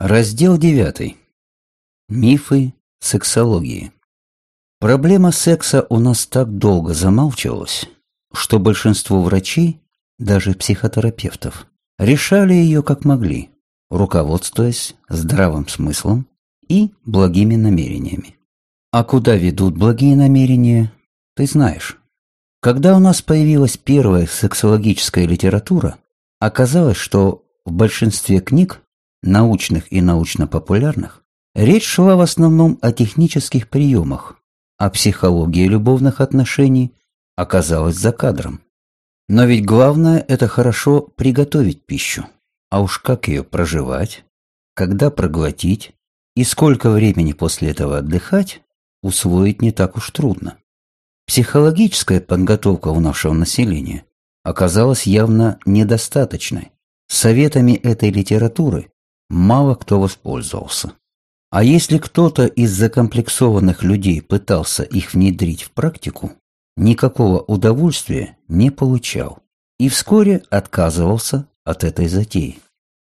Раздел 9. Мифы сексологии. Проблема секса у нас так долго замалчивалась, что большинство врачей, даже психотерапевтов, решали ее как могли, руководствуясь здравым смыслом и благими намерениями. А куда ведут благие намерения, ты знаешь. Когда у нас появилась первая сексологическая литература, оказалось, что в большинстве книг научных и научно-популярных, речь шла в основном о технических приемах, а психология любовных отношений оказалась за кадром. Но ведь главное – это хорошо приготовить пищу. А уж как ее проживать, когда проглотить и сколько времени после этого отдыхать, усвоить не так уж трудно. Психологическая подготовка у нашего населения оказалась явно недостаточной. Советами этой литературы мало кто воспользовался. А если кто-то из закомплексованных людей пытался их внедрить в практику, никакого удовольствия не получал и вскоре отказывался от этой затеи.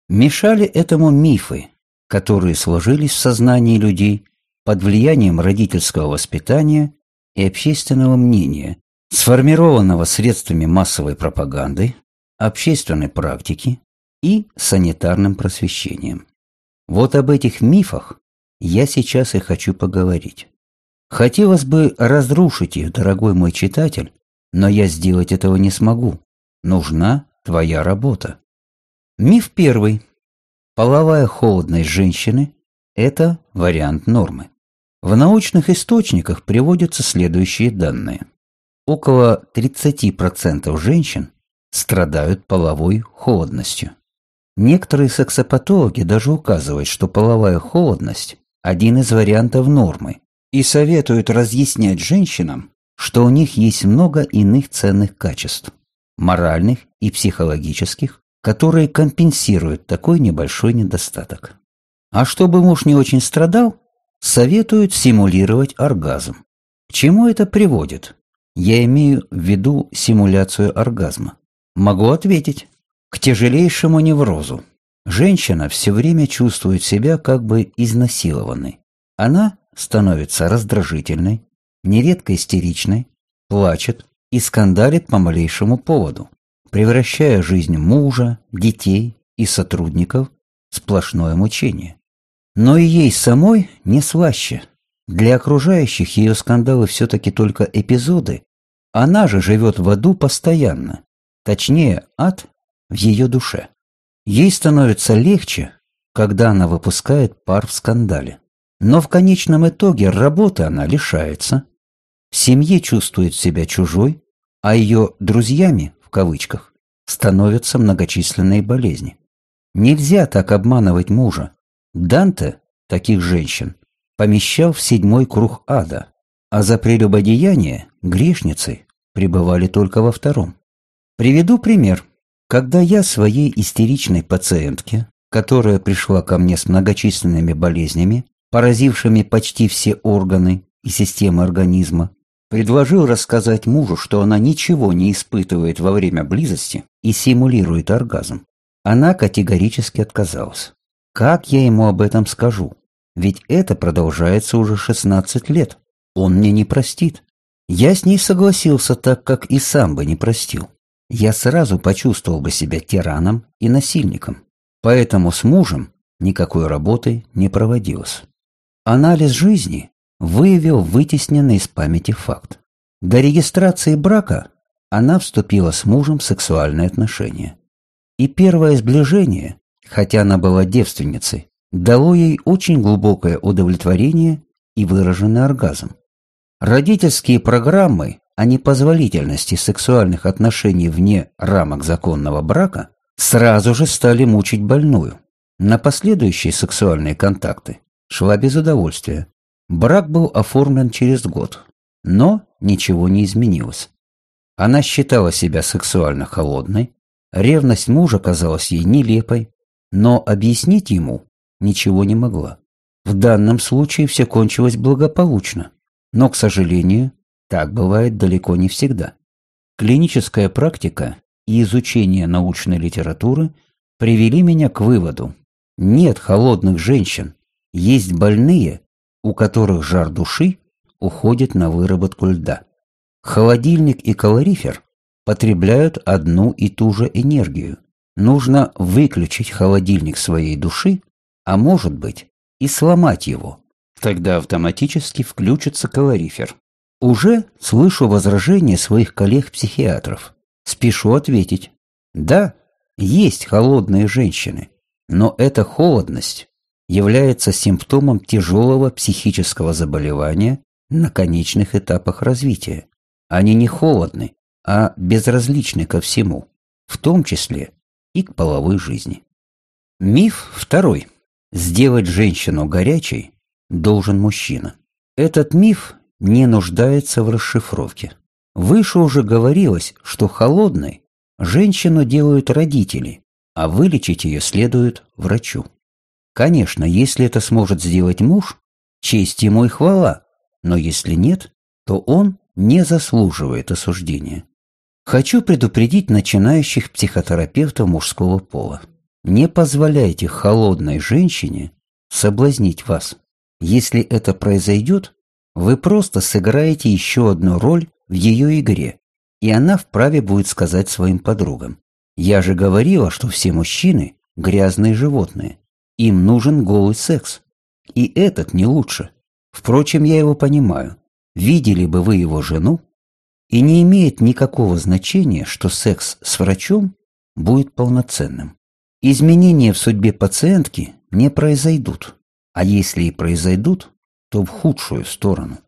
Мешали этому мифы, которые сложились в сознании людей под влиянием родительского воспитания и общественного мнения, сформированного средствами массовой пропаганды, общественной практики, и санитарным просвещением. Вот об этих мифах я сейчас и хочу поговорить. Хотелось бы разрушить их, дорогой мой читатель, но я сделать этого не смогу. Нужна твоя работа. Миф первый. Половая холодность женщины – это вариант нормы. В научных источниках приводятся следующие данные. Около 30% женщин страдают половой холодностью. Некоторые сексопатологи даже указывают, что половая холодность – один из вариантов нормы, и советуют разъяснять женщинам, что у них есть много иных ценных качеств – моральных и психологических, которые компенсируют такой небольшой недостаток. А чтобы муж не очень страдал, советуют симулировать оргазм. К чему это приводит? Я имею в виду симуляцию оргазма. Могу ответить к тяжелейшему неврозу. Женщина все время чувствует себя как бы изнасилованной. Она становится раздражительной, нередко истеричной, плачет и скандалит по малейшему поводу, превращая жизнь мужа, детей и сотрудников в сплошное мучение. Но и ей самой не слаще. Для окружающих ее скандалы все-таки только эпизоды. Она же живет в аду постоянно. Точнее, ад в ее душе. Ей становится легче, когда она выпускает пар в скандале. Но в конечном итоге работы она лишается. В семье чувствует себя чужой, а ее «друзьями» в кавычках становятся многочисленные болезни. Нельзя так обманывать мужа. Данте таких женщин помещал в седьмой круг ада, а за прелюбодеяние грешницы пребывали только во втором. Приведу пример. Когда я своей истеричной пациентке, которая пришла ко мне с многочисленными болезнями, поразившими почти все органы и системы организма, предложил рассказать мужу, что она ничего не испытывает во время близости и симулирует оргазм, она категорически отказалась. Как я ему об этом скажу? Ведь это продолжается уже 16 лет. Он мне не простит. Я с ней согласился так, как и сам бы не простил я сразу почувствовал бы себя тираном и насильником. Поэтому с мужем никакой работы не проводилось. Анализ жизни выявил вытесненный из памяти факт. До регистрации брака она вступила с мужем в сексуальные отношения. И первое сближение, хотя она была девственницей, дало ей очень глубокое удовлетворение и выраженный оргазм. Родительские программы о непозволительности сексуальных отношений вне рамок законного брака сразу же стали мучить больную. На последующие сексуальные контакты шла без удовольствия. Брак был оформлен через год, но ничего не изменилось. Она считала себя сексуально холодной, ревность мужа казалась ей нелепой, но объяснить ему ничего не могла. В данном случае все кончилось благополучно, но, к сожалению, так бывает далеко не всегда. Клиническая практика и изучение научной литературы привели меня к выводу, Нет холодных женщин, есть больные, у которых жар души уходит на выработку льда. Холодильник и калорифер потребляют одну и ту же энергию. Нужно выключить холодильник своей души, а может быть и сломать его. Тогда автоматически включится калорифер. Уже слышу возражения своих коллег-психиатров. Спешу ответить. Да, есть холодные женщины, но эта холодность является симптомом тяжелого психического заболевания на конечных этапах развития. Они не холодны, а безразличны ко всему, в том числе и к половой жизни. Миф второй. Сделать женщину горячей должен мужчина. Этот миф не нуждается в расшифровке. Выше уже говорилось, что холодной женщину делают родители, а вылечить ее следует врачу. Конечно, если это сможет сделать муж, честь ему и хвала, но если нет, то он не заслуживает осуждения. Хочу предупредить начинающих психотерапевтов мужского пола. Не позволяйте холодной женщине соблазнить вас. Если это произойдет, вы просто сыграете еще одну роль в ее игре, и она вправе будет сказать своим подругам. Я же говорила, что все мужчины – грязные животные. Им нужен голый секс. И этот не лучше. Впрочем, я его понимаю. Видели бы вы его жену, и не имеет никакого значения, что секс с врачом будет полноценным. Изменения в судьбе пациентки не произойдут, а если и произойдут, то в худшую сторону.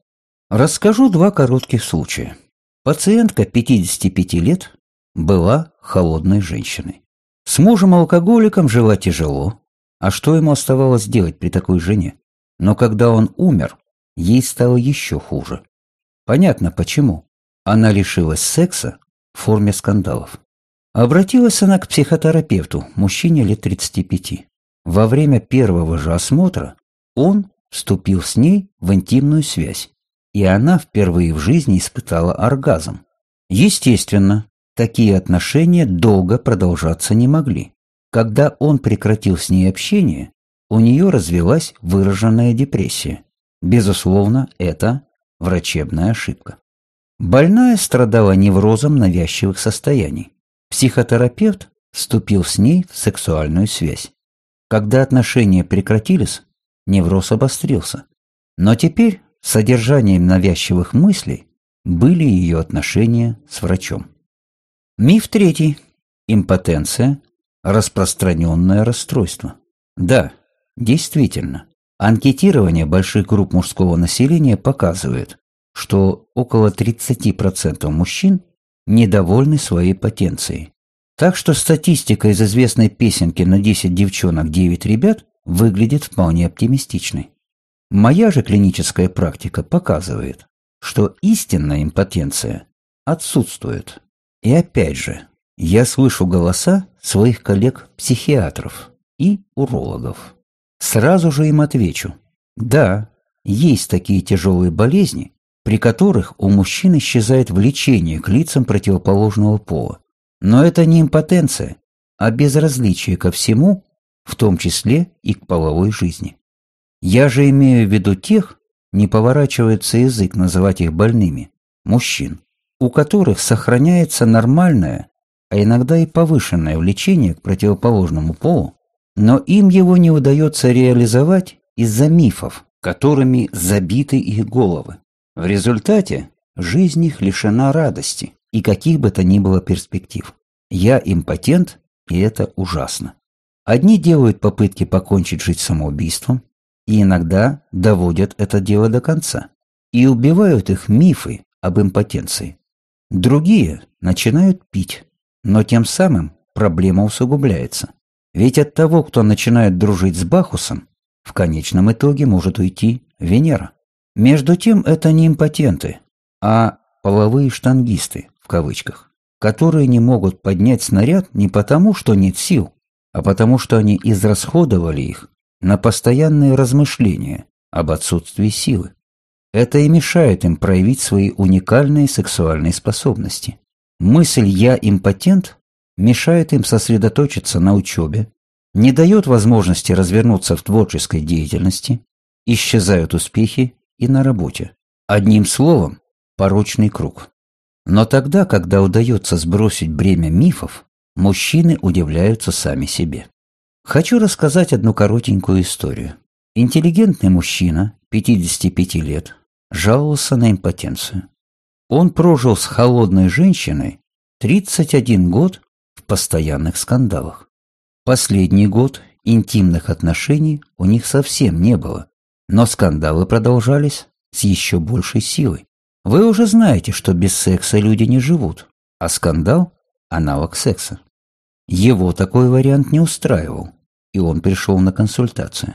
Расскажу два коротких случая. Пациентка 55 лет была холодной женщиной. С мужем-алкоголиком жила тяжело, а что ему оставалось делать при такой жене? Но когда он умер, ей стало еще хуже. Понятно почему. Она лишилась секса в форме скандалов. Обратилась она к психотерапевту, мужчине лет 35. Во время первого же осмотра он вступил с ней в интимную связь, и она впервые в жизни испытала оргазм. Естественно, такие отношения долго продолжаться не могли. Когда он прекратил с ней общение, у нее развилась выраженная депрессия. Безусловно, это врачебная ошибка. Больная страдала неврозом навязчивых состояний. Психотерапевт вступил с ней в сексуальную связь. Когда отношения прекратились, невроз обострился. Но теперь содержанием навязчивых мыслей были ее отношения с врачом. Миф третий. Импотенция – распространенное расстройство. Да, действительно, анкетирование больших групп мужского населения показывает, что около 30% мужчин недовольны своей потенцией. Так что статистика из известной песенки «На 10 девчонок 9 ребят» выглядит вполне оптимистичной. Моя же клиническая практика показывает, что истинная импотенция отсутствует. И опять же, я слышу голоса своих коллег-психиатров и урологов. Сразу же им отвечу. Да, есть такие тяжелые болезни, при которых у мужчин исчезает влечение к лицам противоположного пола. Но это не импотенция, а безразличие ко всему, в том числе и к половой жизни. Я же имею в виду тех, не поворачивается язык называть их больными, мужчин, у которых сохраняется нормальное, а иногда и повышенное влечение к противоположному полу, но им его не удается реализовать из-за мифов, которыми забиты их головы. В результате жизнь их лишена радости и каких бы то ни было перспектив. Я импотент, и это ужасно. Одни делают попытки покончить жить самоубийством, и иногда доводят это дело до конца. И убивают их мифы об импотенции. Другие начинают пить, но тем самым проблема усугубляется. Ведь от того, кто начинает дружить с Бахусом, в конечном итоге может уйти Венера. Между тем это не импотенты, а половые штангисты, в кавычках, которые не могут поднять снаряд не потому, что нет сил, а потому что они израсходовали их на постоянные размышления об отсутствии силы. Это и мешает им проявить свои уникальные сексуальные способности. Мысль «я импотент» мешает им сосредоточиться на учебе, не дает возможности развернуться в творческой деятельности, исчезают успехи и на работе. Одним словом, порочный круг. Но тогда, когда удается сбросить бремя мифов, мужчины удивляются сами себе. Хочу рассказать одну коротенькую историю. Интеллигентный мужчина, 55 лет, жаловался на импотенцию. Он прожил с холодной женщиной 31 год в постоянных скандалах. Последний год интимных отношений у них совсем не было, но скандалы продолжались с еще большей силой. Вы уже знаете, что без секса люди не живут, а скандал – аналог секса. Его такой вариант не устраивал, и он пришел на консультацию.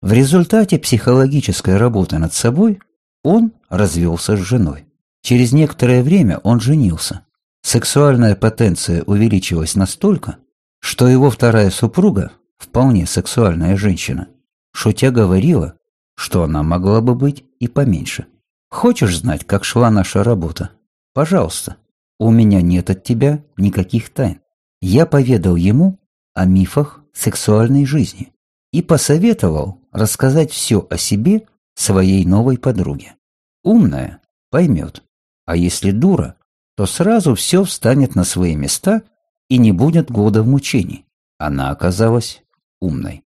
В результате психологической работы над собой он развелся с женой. Через некоторое время он женился. Сексуальная потенция увеличилась настолько, что его вторая супруга, вполне сексуальная женщина, шутя говорила, что она могла бы быть и поменьше. Хочешь знать, как шла наша работа? Пожалуйста. У меня нет от тебя никаких тайн. Я поведал ему о мифах сексуальной жизни и посоветовал рассказать все о себе своей новой подруге. Умная поймет, а если дура, то сразу все встанет на свои места и не будет года в мучений. Она оказалась умной.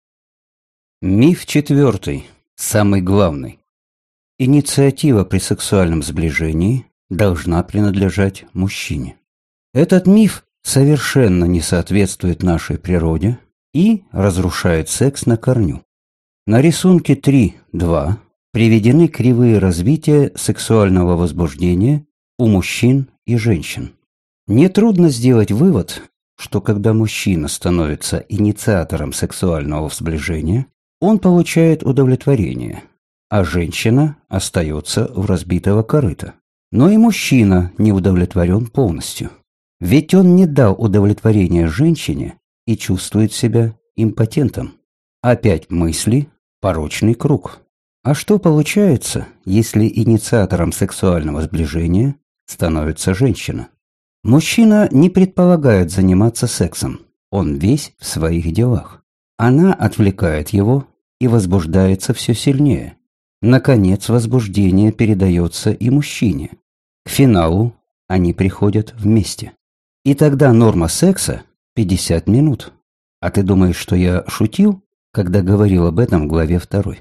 Миф четвертый, самый главный. Инициатива при сексуальном сближении должна принадлежать мужчине. Этот миф совершенно не соответствует нашей природе и разрушает секс на корню. На рисунке 3.2 приведены кривые развития сексуального возбуждения у мужчин и женщин. Нетрудно сделать вывод, что когда мужчина становится инициатором сексуального сближения, он получает удовлетворение – а женщина остается в разбитого корыта. Но и мужчина не удовлетворен полностью. Ведь он не дал удовлетворения женщине и чувствует себя импотентом. Опять мысли – порочный круг. А что получается, если инициатором сексуального сближения становится женщина? Мужчина не предполагает заниматься сексом, он весь в своих делах. Она отвлекает его и возбуждается все сильнее. Наконец, возбуждение передается и мужчине. К финалу они приходят вместе. И тогда норма секса – 50 минут. А ты думаешь, что я шутил, когда говорил об этом в главе 2?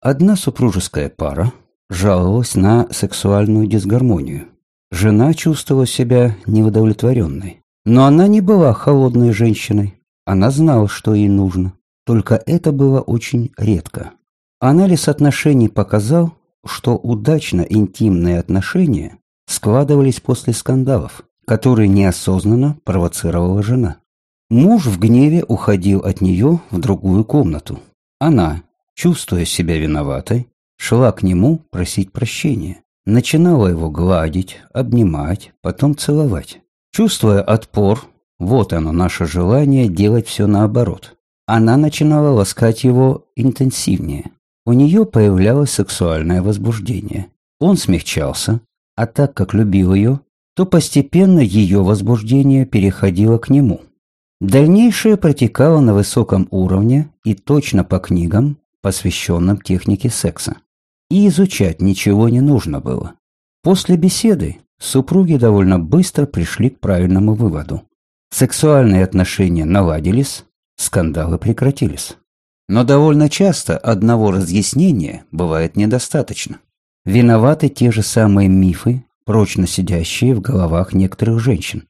Одна супружеская пара жаловалась на сексуальную дисгармонию. Жена чувствовала себя неудовлетворенной. Но она не была холодной женщиной. Она знала, что ей нужно. Только это было очень редко. Анализ отношений показал, что удачно интимные отношения складывались после скандалов, которые неосознанно провоцировала жена. Муж в гневе уходил от нее в другую комнату. Она, чувствуя себя виноватой, шла к нему просить прощения. Начинала его гладить, обнимать, потом целовать. Чувствуя отпор, вот оно наше желание делать все наоборот. Она начинала ласкать его интенсивнее, у нее появлялось сексуальное возбуждение. Он смягчался, а так как любил ее, то постепенно ее возбуждение переходило к нему. Дальнейшее протекало на высоком уровне и точно по книгам, посвященным технике секса. И изучать ничего не нужно было. После беседы супруги довольно быстро пришли к правильному выводу. Сексуальные отношения наладились, скандалы прекратились. Но довольно часто одного разъяснения бывает недостаточно. Виноваты те же самые мифы, прочно сидящие в головах некоторых женщин.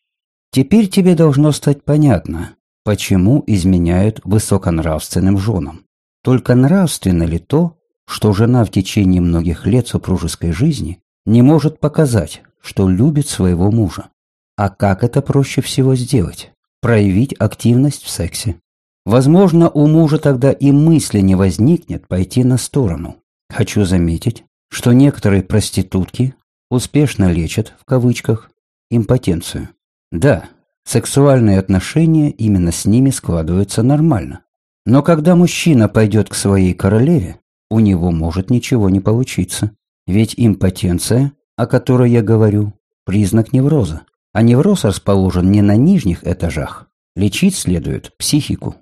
Теперь тебе должно стать понятно, почему изменяют высоконравственным женам. Только нравственно ли то, что жена в течение многих лет супружеской жизни не может показать, что любит своего мужа? А как это проще всего сделать? Проявить активность в сексе. Возможно, у мужа тогда и мысли не возникнет пойти на сторону. Хочу заметить, что некоторые проститутки успешно лечат, в кавычках, импотенцию. Да, сексуальные отношения именно с ними складываются нормально. Но когда мужчина пойдет к своей королеве, у него может ничего не получиться. Ведь импотенция, о которой я говорю, признак невроза. А невроз расположен не на нижних этажах. Лечить следует психику.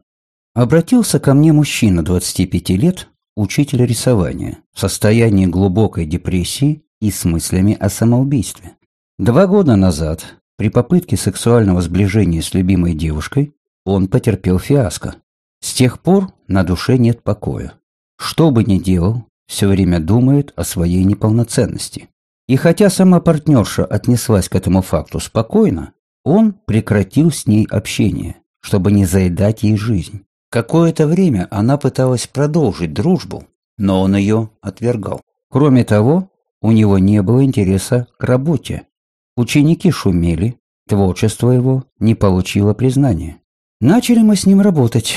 Обратился ко мне мужчина 25 лет, учитель рисования, в состоянии глубокой депрессии и с мыслями о самоубийстве. Два года назад, при попытке сексуального сближения с любимой девушкой, он потерпел фиаско. С тех пор на душе нет покоя. Что бы ни делал, все время думает о своей неполноценности. И хотя сама партнерша отнеслась к этому факту спокойно, он прекратил с ней общение, чтобы не заедать ей жизнь. Какое-то время она пыталась продолжить дружбу, но он ее отвергал. Кроме того, у него не было интереса к работе. Ученики шумели, творчество его не получило признания. Начали мы с ним работать.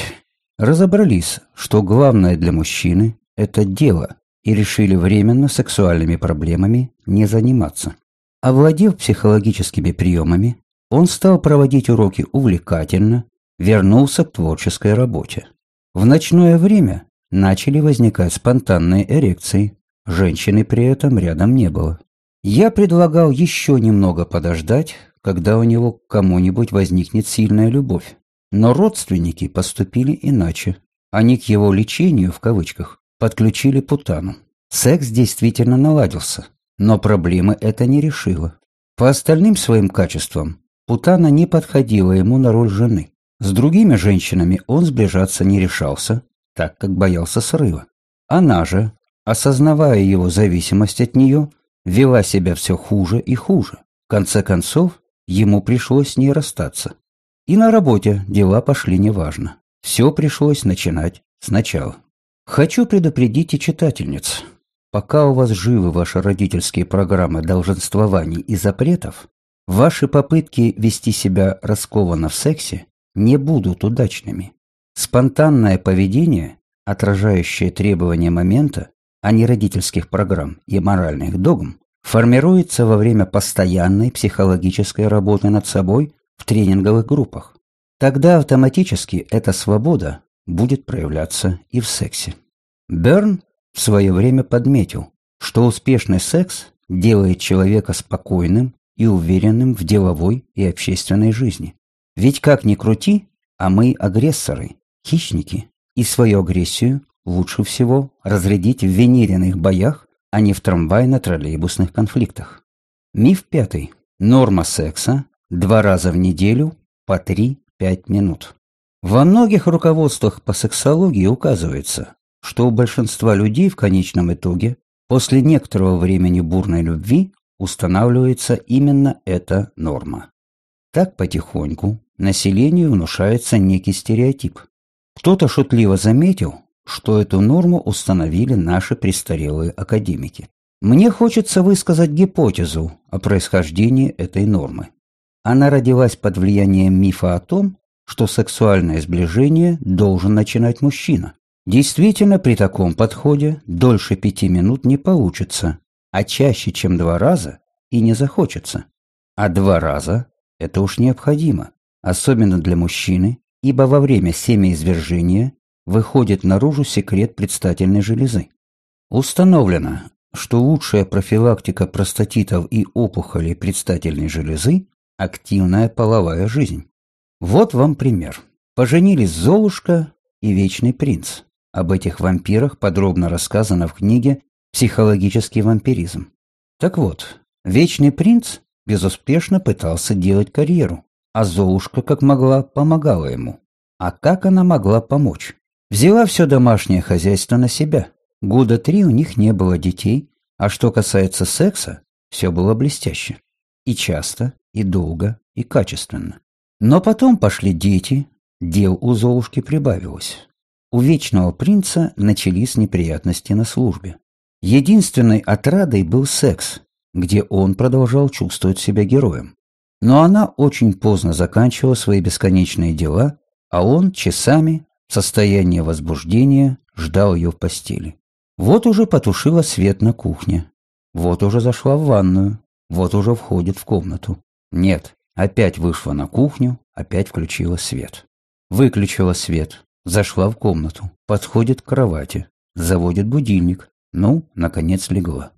Разобрались, что главное для мужчины – это дело, и решили временно сексуальными проблемами не заниматься. Овладев психологическими приемами, он стал проводить уроки увлекательно, вернулся к творческой работе. В ночное время начали возникать спонтанные эрекции, женщины при этом рядом не было. Я предлагал еще немного подождать, когда у него к кому-нибудь возникнет сильная любовь. Но родственники поступили иначе. Они к его «лечению» в кавычках подключили путану. Секс действительно наладился, но проблемы это не решило. По остальным своим качествам путана не подходила ему на роль жены. С другими женщинами он сближаться не решался, так как боялся срыва. Она же, осознавая его зависимость от нее, вела себя все хуже и хуже. В конце концов, ему пришлось с ней расстаться. И на работе дела пошли неважно. Все пришлось начинать сначала. Хочу предупредить и читательниц. Пока у вас живы ваши родительские программы долженствований и запретов, ваши попытки вести себя раскованно в сексе не будут удачными. Спонтанное поведение, отражающее требования момента, а не родительских программ и моральных догм, формируется во время постоянной психологической работы над собой в тренинговых группах. Тогда автоматически эта свобода будет проявляться и в сексе. Берн в свое время подметил, что успешный секс делает человека спокойным и уверенным в деловой и общественной жизни. Ведь как ни крути, а мы агрессоры, хищники, и свою агрессию лучше всего разрядить в венеренных боях, а не в трамвайно-троллейбусных конфликтах. Миф пятый. Норма секса два раза в неделю по 3-5 минут. Во многих руководствах по сексологии указывается, что у большинства людей в конечном итоге после некоторого времени бурной любви устанавливается именно эта норма. Так потихоньку населению внушается некий стереотип. Кто-то шутливо заметил, что эту норму установили наши престарелые академики. Мне хочется высказать гипотезу о происхождении этой нормы. Она родилась под влиянием мифа о том, что сексуальное сближение должен начинать мужчина. Действительно, при таком подходе дольше пяти минут не получится, а чаще, чем два раза, и не захочется. А два раза это уж необходимо, особенно для мужчины, ибо во время семяизвержения выходит наружу секрет предстательной железы. Установлено, что лучшая профилактика простатитов и опухолей предстательной железы – активная половая жизнь. Вот вам пример. Поженились Золушка и Вечный принц. Об этих вампирах подробно рассказано в книге «Психологический вампиризм». Так вот, Вечный принц безуспешно пытался делать карьеру, а Золушка, как могла, помогала ему. А как она могла помочь? Взяла все домашнее хозяйство на себя. Года три у них не было детей, а что касается секса, все было блестяще. И часто, и долго, и качественно. Но потом пошли дети, дел у Золушки прибавилось. У Вечного Принца начались неприятности на службе. Единственной отрадой был секс, где он продолжал чувствовать себя героем. Но она очень поздно заканчивала свои бесконечные дела, а он часами, в состоянии возбуждения, ждал ее в постели. Вот уже потушила свет на кухне. Вот уже зашла в ванную. Вот уже входит в комнату. Нет, опять вышла на кухню, опять включила свет. Выключила свет, зашла в комнату, подходит к кровати, заводит будильник. Ну, наконец легла.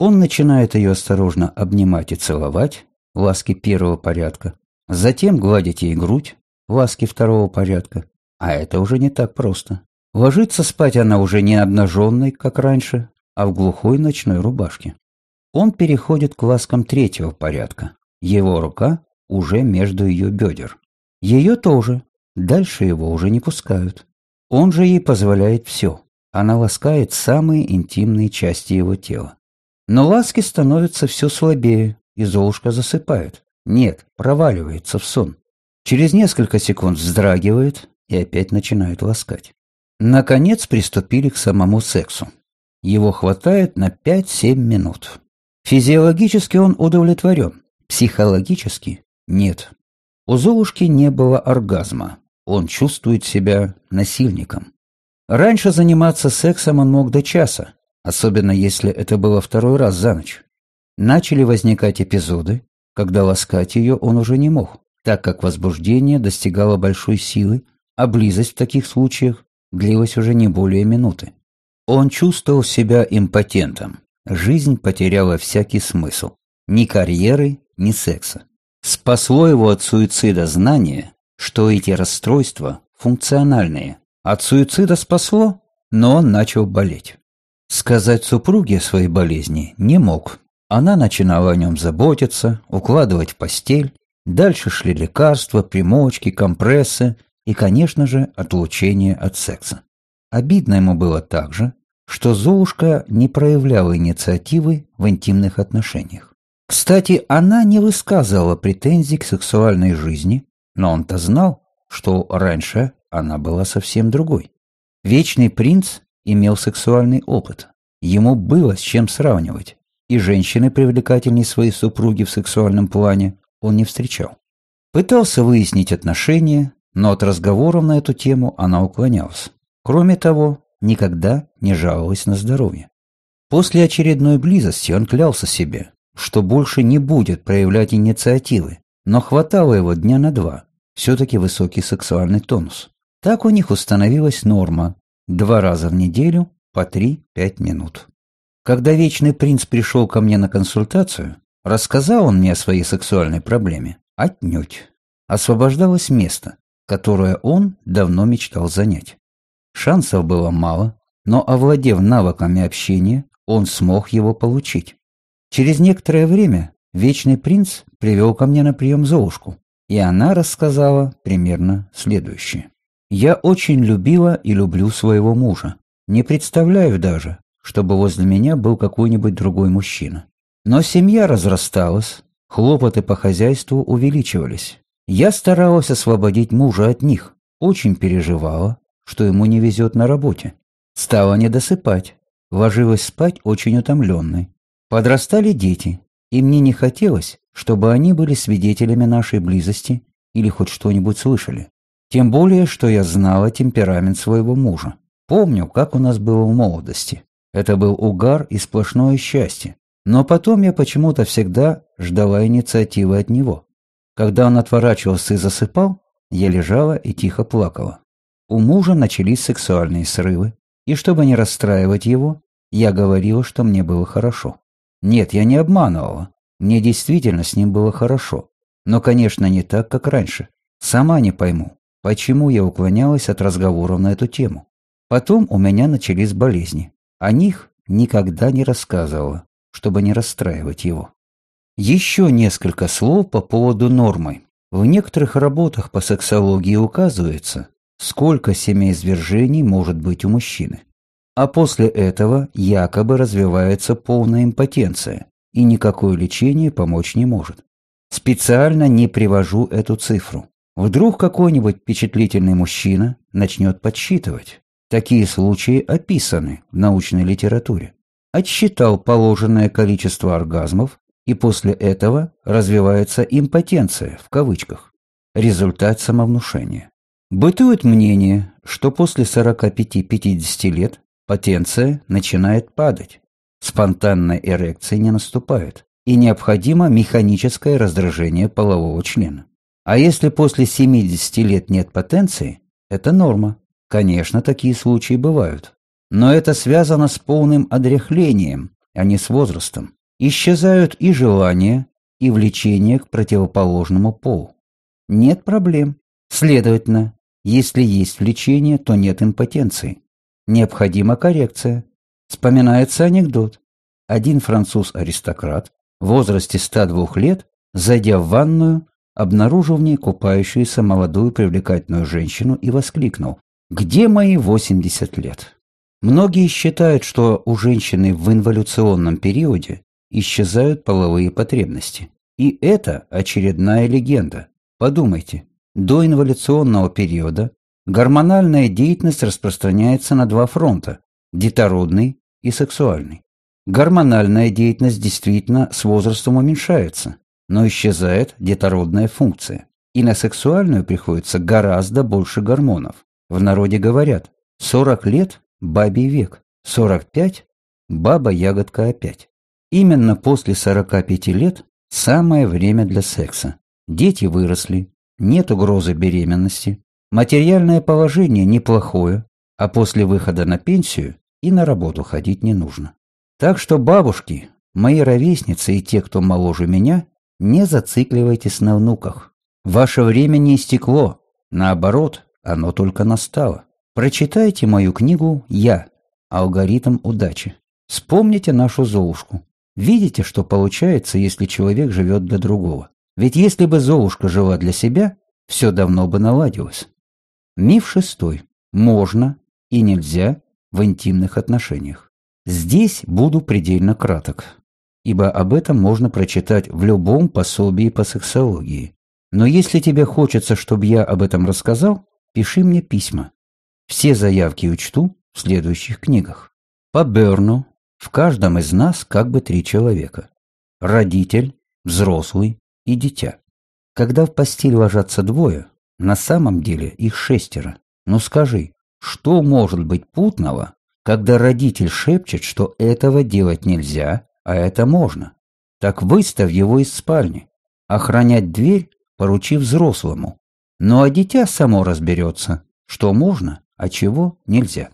Он начинает ее осторожно обнимать и целовать, ласки первого порядка, затем гладить ей грудь, ласки второго порядка, А это уже не так просто. Ложится спать она уже не обнаженной, как раньше, а в глухой ночной рубашке. Он переходит к ласкам третьего порядка. Его рука уже между ее бедер. Ее тоже. Дальше его уже не пускают. Он же ей позволяет все. Она ласкает самые интимные части его тела. Но ласки становятся все слабее, и Золушка засыпает. Нет, проваливается в сон. Через несколько секунд вздрагивает и опять начинает ласкать. Наконец приступили к самому сексу. Его хватает на 5-7 минут. Физиологически он удовлетворен, психологически нет. У Золушки не было оргазма, он чувствует себя насильником. Раньше заниматься сексом он мог до часа, особенно если это было второй раз за ночь. Начали возникать эпизоды, когда ласкать ее он уже не мог, так как возбуждение достигало большой силы, а близость в таких случаях длилась уже не более минуты. Он чувствовал себя импотентом. Жизнь потеряла всякий смысл. Ни карьеры, ни секса. Спасло его от суицида знание, что эти расстройства функциональные. От суицида спасло, но он начал болеть. Сказать супруге своей болезни не мог. Она начинала о нем заботиться, укладывать в постель. Дальше шли лекарства, примочки, компрессы и, конечно же, отлучение от секса. Обидно ему было также, что Золушка не проявляла инициативы в интимных отношениях. Кстати, она не высказывала претензий к сексуальной жизни, но он-то знал, что раньше она была совсем другой. Вечный принц имел сексуальный опыт. Ему было с чем сравнивать, и женщины, привлекательней своей супруги в сексуальном плане, он не встречал. Пытался выяснить отношения, но от разговоров на эту тему она уклонялась. Кроме того, никогда не жаловалась на здоровье. После очередной близости он клялся себе, что больше не будет проявлять инициативы, но хватало его дня на два, все-таки высокий сексуальный тонус. Так у них установилась норма – два раза в неделю по 3-5 минут. Когда Вечный Принц пришел ко мне на консультацию, рассказал он мне о своей сексуальной проблеме? Отнюдь. Освобождалось место, которое он давно мечтал занять. Шансов было мало, но овладев навыками общения, он смог его получить. Через некоторое время Вечный Принц привел ко мне на прием Золушку, и она рассказала примерно следующее. «Я очень любила и люблю своего мужа. Не представляю даже, чтобы возле меня был какой-нибудь другой мужчина. Но семья разрасталась, хлопоты по хозяйству увеличивались. Я старалась освободить мужа от них, очень переживала, что ему не везет на работе. Стала не досыпать, ложилась спать очень утомленной. Подрастали дети, и мне не хотелось, чтобы они были свидетелями нашей близости или хоть что-нибудь слышали. Тем более, что я знала темперамент своего мужа. Помню, как у нас было в молодости. Это был угар и сплошное счастье. Но потом я почему-то всегда ждала инициативы от него. Когда он отворачивался и засыпал, я лежала и тихо плакала. У мужа начались сексуальные срывы, и чтобы не расстраивать его, я говорила, что мне было хорошо. Нет, я не обманывала. Мне действительно с ним было хорошо. Но, конечно, не так, как раньше. Сама не пойму, почему я уклонялась от разговоров на эту тему. Потом у меня начались болезни. О них никогда не рассказывала, чтобы не расстраивать его. Еще несколько слов по поводу нормы. В некоторых работах по сексологии указывается, сколько семяизвержений может быть у мужчины. А после этого якобы развивается полная импотенция, и никакое лечение помочь не может. Специально не привожу эту цифру. Вдруг какой-нибудь впечатлительный мужчина начнет подсчитывать. Такие случаи описаны в научной литературе. Отсчитал положенное количество оргазмов, и после этого развивается импотенция, в кавычках. Результат самовнушения. Бытует мнение, что после 45-50 лет потенция начинает падать, спонтанной эрекции не наступает, и необходимо механическое раздражение полового члена. А если после 70 лет нет потенции, это норма. Конечно, такие случаи бывают. Но это связано с полным одряхлением, а не с возрастом. Исчезают и желания, и влечение к противоположному полу. Нет проблем. Следовательно, Если есть влечение, то нет импотенции. Необходима коррекция. Вспоминается анекдот. Один француз-аристократ в возрасте 102 лет, зайдя в ванную, обнаружил в ней купающуюся молодую привлекательную женщину и воскликнул «Где мои 80 лет?». Многие считают, что у женщины в инволюционном периоде исчезают половые потребности. И это очередная легенда. Подумайте, до инволюционного периода гормональная деятельность распространяется на два фронта – детородный и сексуальный. Гормональная деятельность действительно с возрастом уменьшается, но исчезает детородная функция. И на сексуальную приходится гораздо больше гормонов. В народе говорят 40 лет – бабий век, 45 – баба-ягодка опять. Именно после 45 лет самое время для секса. Дети выросли, нет угрозы беременности, материальное положение неплохое, а после выхода на пенсию и на работу ходить не нужно. Так что бабушки, мои ровесницы и те, кто моложе меня, не зацикливайтесь на внуках. Ваше время не истекло, наоборот, оно только настало. Прочитайте мою книгу «Я. Алгоритм удачи». Вспомните нашу Золушку. Видите, что получается, если человек живет для другого? Ведь если бы Золушка жила для себя, все давно бы наладилось. Миф шестой. Можно и нельзя в интимных отношениях. Здесь буду предельно краток, ибо об этом можно прочитать в любом пособии по сексологии. Но если тебе хочется, чтобы я об этом рассказал, пиши мне письма. Все заявки учту в следующих книгах. По Берну в каждом из нас как бы три человека. Родитель, взрослый и дитя. Когда в постель ложатся двое, на самом деле их шестеро. Но скажи, что может быть путного, когда родитель шепчет, что этого делать нельзя, а это можно? Так выставь его из спальни. Охранять дверь поручи взрослому. Ну а дитя само разберется, что можно, а чего нельзя.